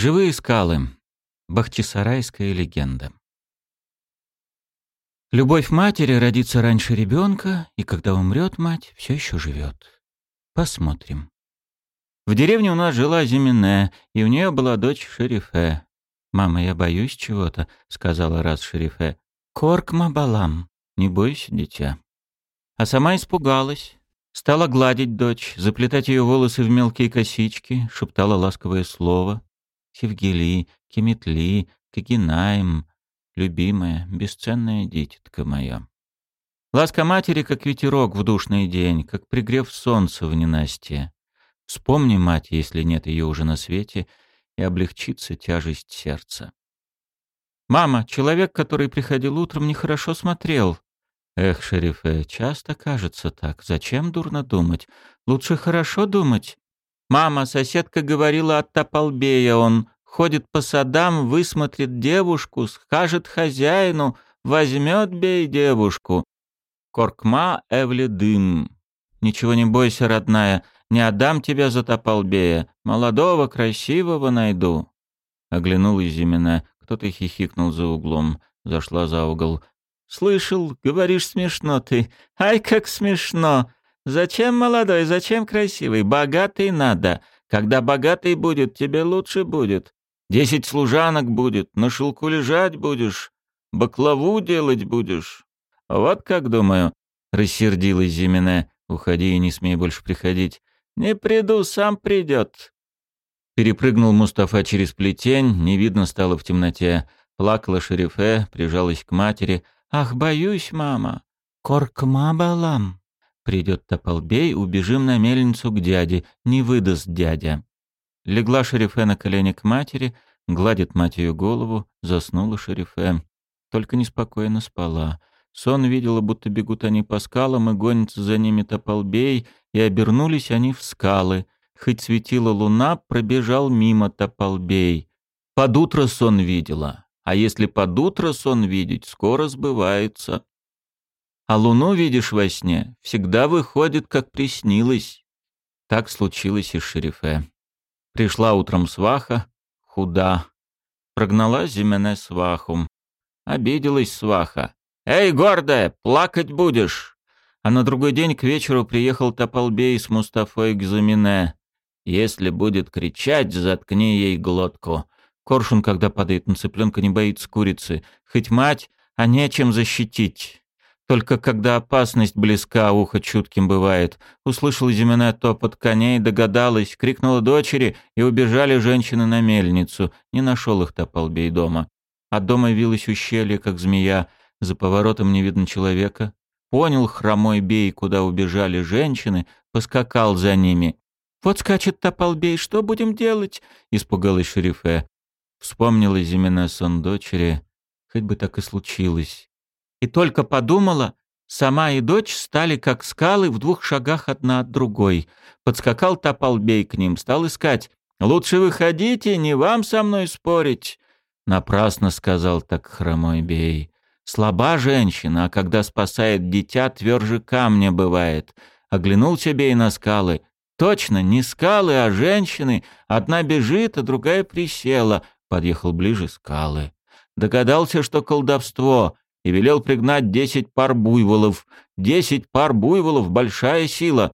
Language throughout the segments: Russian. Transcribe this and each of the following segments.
Живые скалы. Бахчисарайская легенда. Любовь матери родится раньше ребенка, и когда умрет мать, все еще живет. Посмотрим. В деревне у нас жила Зимине, и у нее была дочь Шерифе. «Мама, я боюсь чего-то», — сказала раз Шерифе. «Корк мабалам, не бойся, дитя». А сама испугалась. Стала гладить дочь, заплетать ее волосы в мелкие косички, шептала ласковое слово — Севгели, Кеметли, Кагинаем, любимая, бесценная дитятка моя. Ласка матери, как ветерок в душный день, как пригрев солнца в ненастье. Вспомни, мать, если нет ее уже на свете, и облегчится тяжесть сердца. «Мама, человек, который приходил утром, нехорошо смотрел». «Эх, шерифе, часто кажется так. Зачем дурно думать? Лучше хорошо думать. Мама, соседка говорила от Топалбея, он ходит по садам, высмотрит девушку, скажет хозяину, возьмет бей девушку. Коркма эвледым. Ничего не бойся, родная, не отдам тебя за Топалбея. Молодого, красивого найду. Оглянулась Зимина, кто-то хихикнул за углом, зашла за угол. «Слышал, говоришь смешно ты. Ай, как смешно! Зачем молодой, зачем красивый? Богатый надо. Когда богатый будет, тебе лучше будет. Десять служанок будет, на шелку лежать будешь, баклаву делать будешь. Вот как думаю, рассердилась Зимина. Уходи и не смей больше приходить. Не приду, сам придет. Перепрыгнул Мустафа через плетень, не видно стало в темноте. Плакала Шерифе, прижалась к матери. «Ах, боюсь, мама!» «Коркма балам!» Придет Топалбей, убежим на мельницу к дяде, не выдаст дядя. Легла Шерифе на колени к матери, гладит мать ее голову, заснула Шерифе. Только неспокойно спала. Сон видела, будто бегут они по скалам, и гонится за ними Топалбей, и обернулись они в скалы. Хоть светила луна, пробежал мимо Топалбей. Под утро сон видела. А если под утро сон видеть, скоро сбывается. А луну видишь во сне, всегда выходит, как приснилось. Так случилось и с шерифе. Пришла утром сваха, худа. Прогнала Зимене сваху. Обиделась сваха. «Эй, гордая, плакать будешь!» А на другой день к вечеру приехал Топалбей с Мустафой к Зумине. «Если будет кричать, заткни ей глотку». Коршун, когда падает на цыпленка, не боится курицы. Хоть мать, а нечем защитить. Только когда опасность близка, ухо чутким бывает. Услышала Зимина топот коней, догадалась, крикнула дочери, и убежали женщины на мельницу. Не нашел их Топалбей дома. От дома вилось ущелье, как змея. За поворотом не видно человека. Понял хромой бей, куда убежали женщины, поскакал за ними. «Вот скачет Топалбей, что будем делать?» — испугалась шерифе. Вспомнила Зимина сон дочери. Хоть бы так и случилось. И только подумала, сама и дочь стали как скалы в двух шагах одна от другой. Подскакал Топалбей к ним, стал искать. «Лучше выходите, не вам со мной спорить». Напрасно сказал так хромой бей. Слаба женщина, а когда спасает дитя, тверже камня бывает. Оглянулся бей на скалы. Точно, не скалы, а женщины. Одна бежит, а другая присела. Подъехал ближе скалы. Догадался, что колдовство и велел пригнать десять пар буйволов. Десять пар буйволов — большая сила.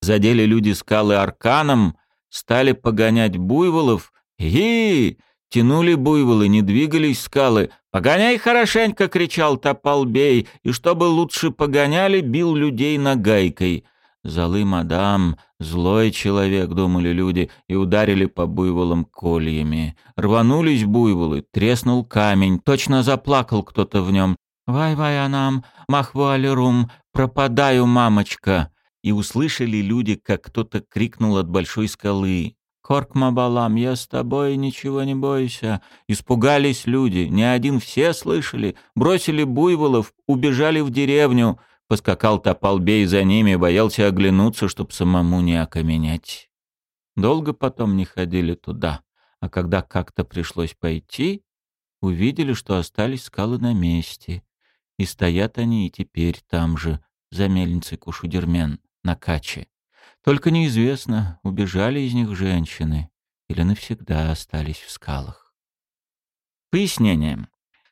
Задели люди скалы арканом, стали погонять буйволов. Ги! Тянули буйволы, не двигались скалы. «Погоняй хорошенько!» — кричал Топалбей, и чтобы лучше погоняли, бил людей нагайкой. «Золы, мадам, злой человек», — думали люди, и ударили по буйволам кольями. Рванулись буйволы, треснул камень, точно заплакал кто-то в нем. «Вай-вай, анам, махвуалерум, пропадаю, мамочка!» И услышали люди, как кто-то крикнул от большой скалы. «Корк-мабалам, я с тобой, ничего не бойся!» Испугались люди, не один все слышали, бросили буйволов, убежали в деревню. Поскакал Топалбей за ними, боялся оглянуться, чтоб самому не окаменять. Долго потом не ходили туда, а когда как-то пришлось пойти, увидели, что остались скалы на месте. И стоят они и теперь там же, за мельницей Кушудермен, на каче. Только неизвестно, убежали из них женщины или навсегда остались в скалах. Пояснение.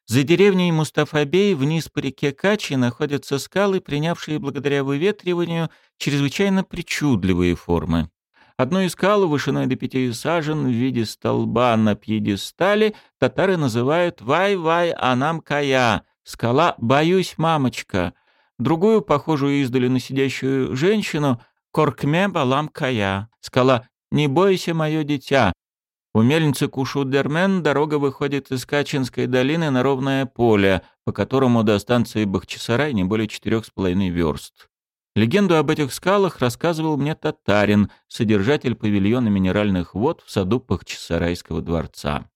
За деревней Мустафабей вниз по реке Качи находятся скалы, принявшие благодаря выветриванию чрезвычайно причудливые формы. Одну из скал вышиной до пяти сажен в виде столба на пьедестале татары называют «Вай-вай Анам Кая» — скала «Боюсь, мамочка». Другую, похожую издали на сидящую женщину, «Коркме Балам Кая» — скала «Не бойся, мое дитя», у мельницы Кушудермен дорога выходит из Качинской долины на ровное поле, по которому до станции Бахчисарай не более четырех с половиной верст. Легенду об этих скалах рассказывал мне татарин, содержатель павильона минеральных вод в саду Бахчисарайского дворца.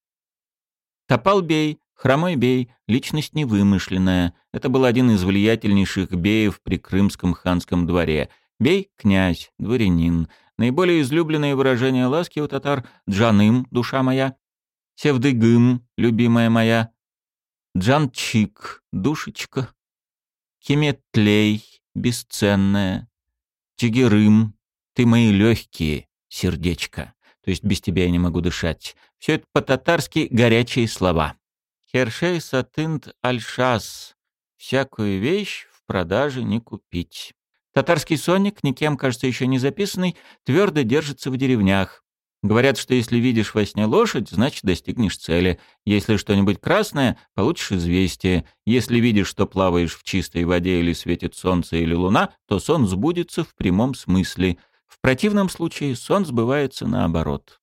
Топал-бей, хромой бей, личность невымышленная. Это был один из влиятельнейших беев при крымском ханском дворе. Бей — князь, дворянин, Наиболее излюбленные выражения ласки у татар «джаным, душа моя», «севдыгым, любимая моя», «джанчик, душечка», «кеметлей, бесценная», «чигерым, ты мои легкие, сердечко», то есть без тебя я не могу дышать. Все это по-татарски горячие слова. Хершей сатынт альшас. Всякую вещь в продаже не купить. Татарский сонник, никем, кажется, еще не записанный, твердо держится в деревнях. Говорят, что если видишь во сне лошадь, значит достигнешь цели. Если что-нибудь красное, получишь известие. Если видишь, что плаваешь в чистой воде или светит солнце или луна, то сон сбудется в прямом смысле. В противном случае сон сбывается наоборот.